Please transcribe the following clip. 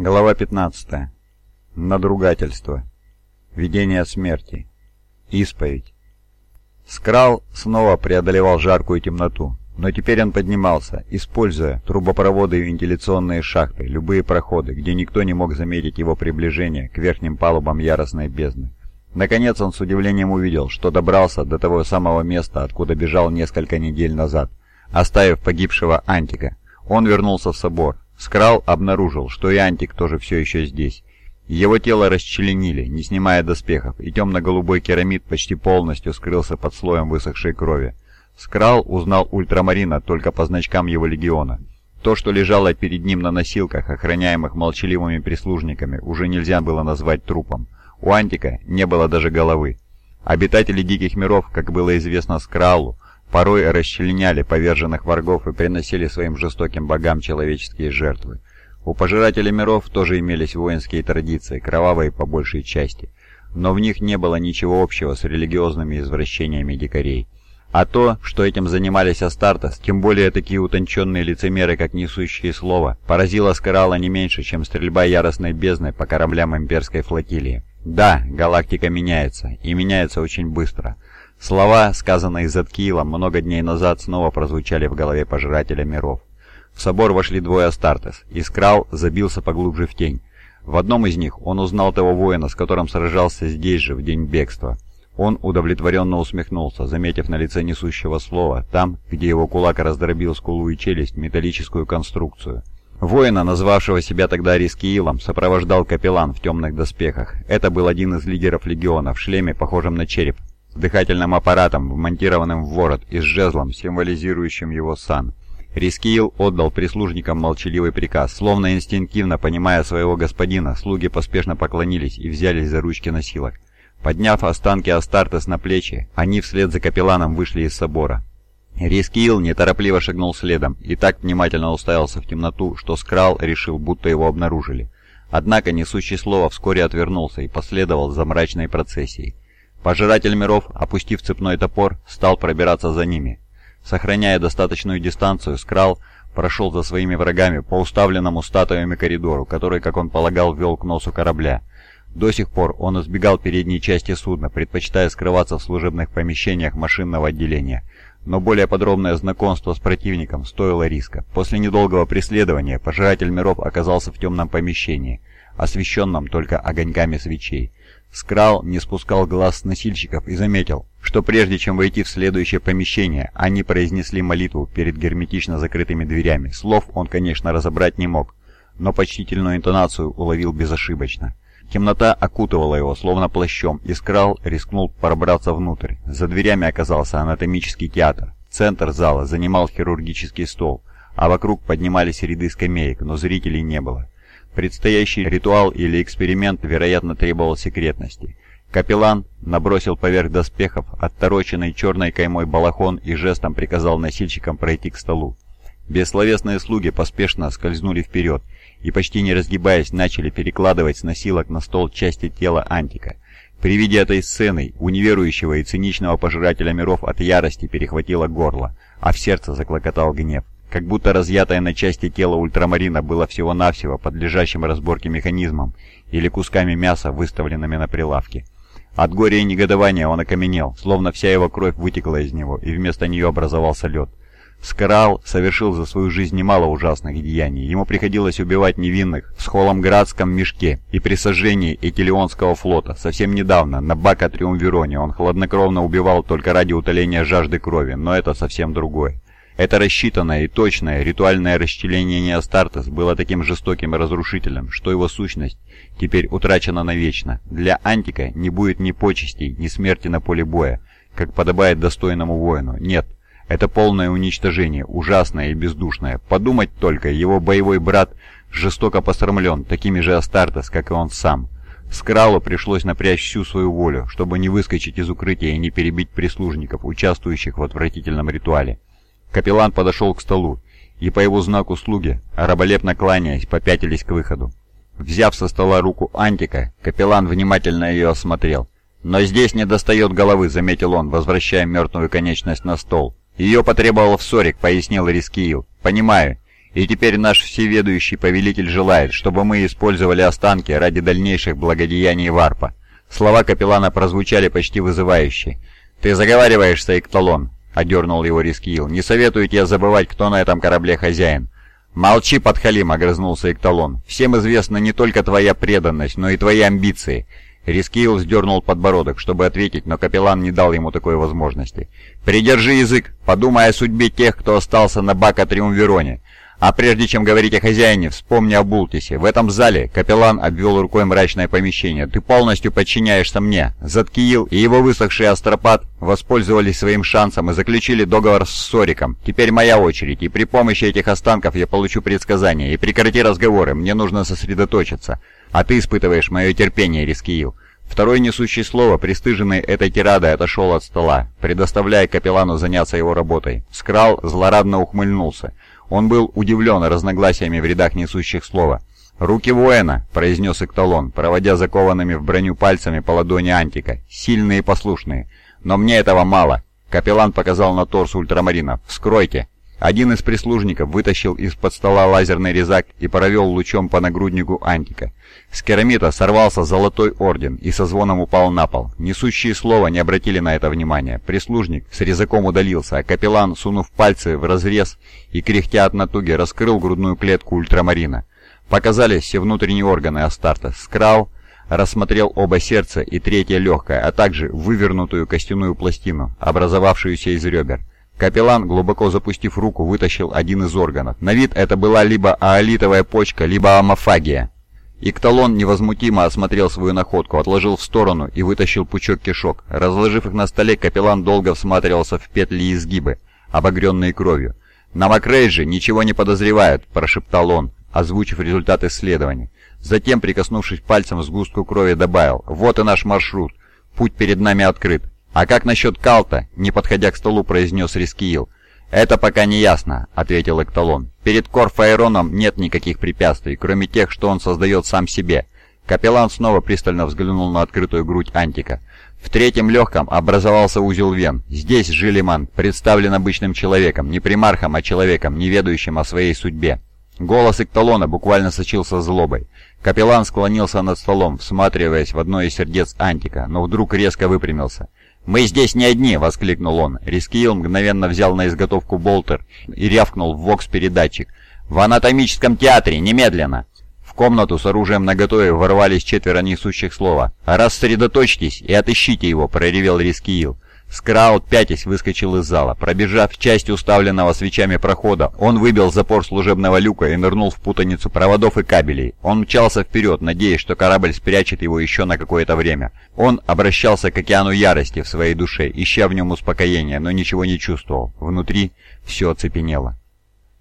Глава 15. Надругательство. Видение смерти. Исповедь. Скрал снова преодолевал жаркую темноту, но теперь он поднимался, используя трубопроводы и вентиляционные шахты, любые проходы, где никто не мог заметить его приближение к верхним палубам яростной бездны. Наконец он с удивлением увидел, что добрался до того самого места, откуда бежал несколько недель назад, оставив погибшего Антика. Он вернулся в собор, Скрал обнаружил, что и Антик тоже все еще здесь. Его тело расчленили, не снимая доспехов, и темно-голубой керамид почти полностью скрылся под слоем высохшей крови. Скрал узнал ультрамарина только по значкам его легиона. То, что лежало перед ним на носилках, охраняемых молчаливыми прислужниками, уже нельзя было назвать трупом. У Антика не было даже головы. Обитатели Диких Миров, как было известно Скралу, порой расчленяли поверженных врагов и приносили своим жестоким богам человеческие жертвы. У пожирателей миров тоже имелись воинские традиции, кровавые по большей части, но в них не было ничего общего с религиозными извращениями дикарей. А то, что этим занимались Астартес, тем более такие утонченные лицемеры, как несущие слово, поразило Скарала не меньше, чем стрельба яростной бездны по кораблям имперской флотилии. Да, галактика меняется, и меняется очень быстро – Слова, сказанные Заткиилом много дней назад, снова прозвучали в голове Пожирателя Миров. В собор вошли двое Астартес, и Скрал забился поглубже в тень. В одном из них он узнал того воина, с которым сражался здесь же, в день бегства. Он удовлетворенно усмехнулся, заметив на лице несущего слова, там, где его кулак раздробил скулу и челюсть, металлическую конструкцию. Воина, назвавшего себя тогда Рискиилом, сопровождал капеллан в темных доспехах. Это был один из лидеров легиона в шлеме, похожем на череп, дыхательным аппаратом, вмонтированным в ворот и с жезлом, символизирующим его сан. Рискиил отдал прислужникам молчаливый приказ. Словно инстинктивно понимая своего господина, слуги поспешно поклонились и взялись за ручки носилок. Подняв останки Астартес на плечи, они вслед за капелланом вышли из собора. Рискиил неторопливо шагнул следом и так внимательно уставился в темноту, что Скрал решил, будто его обнаружили. Однако несущий слово вскоре отвернулся и последовал за мрачной процессией. Пожиратель миров, опустив цепной топор, стал пробираться за ними. Сохраняя достаточную дистанцию, Скрал прошел за своими врагами по уставленному статуями коридору, который, как он полагал, вел к носу корабля. До сих пор он избегал передней части судна, предпочитая скрываться в служебных помещениях машинного отделения. Но более подробное знакомство с противником стоило риска. После недолгого преследования Пожиратель миров оказался в темном помещении, освещенном только огоньками свечей. Скрал не спускал глаз с носильщиков и заметил, что прежде чем войти в следующее помещение, они произнесли молитву перед герметично закрытыми дверями. Слов он, конечно, разобрать не мог, но почтительную интонацию уловил безошибочно. Темнота окутывала его, словно плащом, и Скрал рискнул пробраться внутрь. За дверями оказался анатомический театр. Центр зала занимал хирургический стол, а вокруг поднимались ряды скамеек, но зрителей не было. Предстоящий ритуал или эксперимент, вероятно, требовал секретности. Капеллан набросил поверх доспехов оттороченный черной каймой балахон и жестом приказал носильщикам пройти к столу. Бессловесные слуги поспешно скользнули вперед и, почти не разгибаясь, начали перекладывать с носилок на стол части тела Антика. При виде этой сцены у неверующего и циничного пожирателя миров от ярости перехватило горло, а в сердце заклокотал гнев как будто разъятое на части тело ультрамарина было всего-навсего подлежащим разборке механизмом или кусками мяса, выставленными на прилавке. От горя и негодования он окаменел, словно вся его кровь вытекла из него, и вместо нее образовался лед. Скрал совершил за свою жизнь немало ужасных деяний. Ему приходилось убивать невинных в Схоламградском мешке и при сожжении Этилионского флота. Совсем недавно, на Бака Триумвироне, он хладнокровно убивал только ради утоления жажды крови, но это совсем другое. Это рассчитанное и точное ритуальное расчленение Неостартес было таким жестоким и разрушительным, что его сущность теперь утрачена навечно. Для Антика не будет ни почестей, ни смерти на поле боя, как подобает достойному воину. Нет, это полное уничтожение, ужасное и бездушное. Подумать только, его боевой брат жестоко посрамлен, такими же Астартес, как и он сам. Скралу пришлось напрячь всю свою волю, чтобы не выскочить из укрытия и не перебить прислужников, участвующих в отвратительном ритуале. Капеллан подошел к столу, и по его знаку слуги, раболепно кланяясь, попятились к выходу. Взяв со стола руку Антика, капеллан внимательно ее осмотрел. «Но здесь не достает головы», — заметил он, возвращая мертвую конечность на стол. «Ее потребовал в ссорик», — пояснил Рискиил. «Понимаю. И теперь наш всеведущий повелитель желает, чтобы мы использовали останки ради дальнейших благодеяний Варпа». Слова капеллана прозвучали почти вызывающе. «Ты заговариваешься, Икталон», — одернул его Рискиил. «Не советую тебе забывать, кто на этом корабле хозяин». «Молчи, подхалим!» — огрызнулся Икталон. «Всем известна не только твоя преданность, но и твои амбиции. Рискейл вздернул подбородок, чтобы ответить, но капеллан не дал ему такой возможности. «Придержи язык, подумай о судьбе тех, кто остался на Бака Триумвироне. А прежде чем говорить о хозяине, вспомни о Бултисе. В этом зале капеллан обвел рукой мрачное помещение. Ты полностью подчиняешься мне. Заткиил и его высохший астропат воспользовались своим шансом и заключили договор с Сориком. Теперь моя очередь, и при помощи этих останков я получу предсказания. И прекрати разговоры, мне нужно сосредоточиться. А ты испытываешь мое терпение, Рискиил. Второй несущий слово, пристыженный этой тирадой, отошел от стола, предоставляя капеллану заняться его работой. Скрал злорадно ухмыльнулся. Он был удивлен разногласиями в рядах несущих слова. «Руки воина», — произнес Экталон, проводя закованными в броню пальцами по ладони Антика. «Сильные и послушные. Но мне этого мало». Капеллан показал на торс ультрамарина. «Вскройте». Один из прислужников вытащил из-под стола лазерный резак и провел лучом по нагруднику Антика. С керамита сорвался золотой орден и со звоном упал на пол. Несущие слова не обратили на это внимания. Прислужник с резаком удалился, а капеллан, сунув пальцы в разрез и кряхтя от натуги, раскрыл грудную клетку ультрамарина. Показались все внутренние органы Астарта. Скрал рассмотрел оба сердца и третье легкое, а также вывернутую костяную пластину, образовавшуюся из ребер. Капеллан, глубоко запустив руку, вытащил один из органов. На вид это была либо аолитовая почка, либо амофагия. Икталон невозмутимо осмотрел свою находку, отложил в сторону и вытащил пучок кишок. Разложив их на столе, капеллан долго всматривался в петли и изгибы, обогренные кровью. «На Макрейдже ничего не подозревают», – прошептал он, озвучив результат исследования. Затем, прикоснувшись пальцем к сгустку крови, добавил «Вот и наш маршрут. Путь перед нами открыт. «А как насчет Калта?» — не подходя к столу, произнес Рискиил. «Это пока не ясно», — ответил Экталон. «Перед Корфаэроном нет никаких препятствий, кроме тех, что он создает сам себе». Капеллан снова пристально взглянул на открытую грудь Антика. В третьем легком образовался узел вен. Здесь Жилиман представлен обычным человеком, не примархом, а человеком, не ведающим о своей судьбе. Голос Экталона буквально сочился злобой. Капеллан склонился над столом, всматриваясь в одно из сердец Антика, но вдруг резко выпрямился. «Мы здесь не одни!» — воскликнул он. Рискиил мгновенно взял на изготовку болтер и рявкнул в вокс-передатчик. «В анатомическом театре! Немедленно!» В комнату с оружием наготове ворвались четверо несущих слова. «Рассредоточьтесь и отыщите его!» — проревел Рискиил. Скраут, пятясь, выскочил из зала. Пробежав часть уставленного свечами прохода, он выбил запор служебного люка и нырнул в путаницу проводов и кабелей. Он мчался вперед, надеясь, что корабль спрячет его еще на какое-то время. Он обращался к океану ярости в своей душе, ища в нем успокоения, но ничего не чувствовал. Внутри все оцепенело.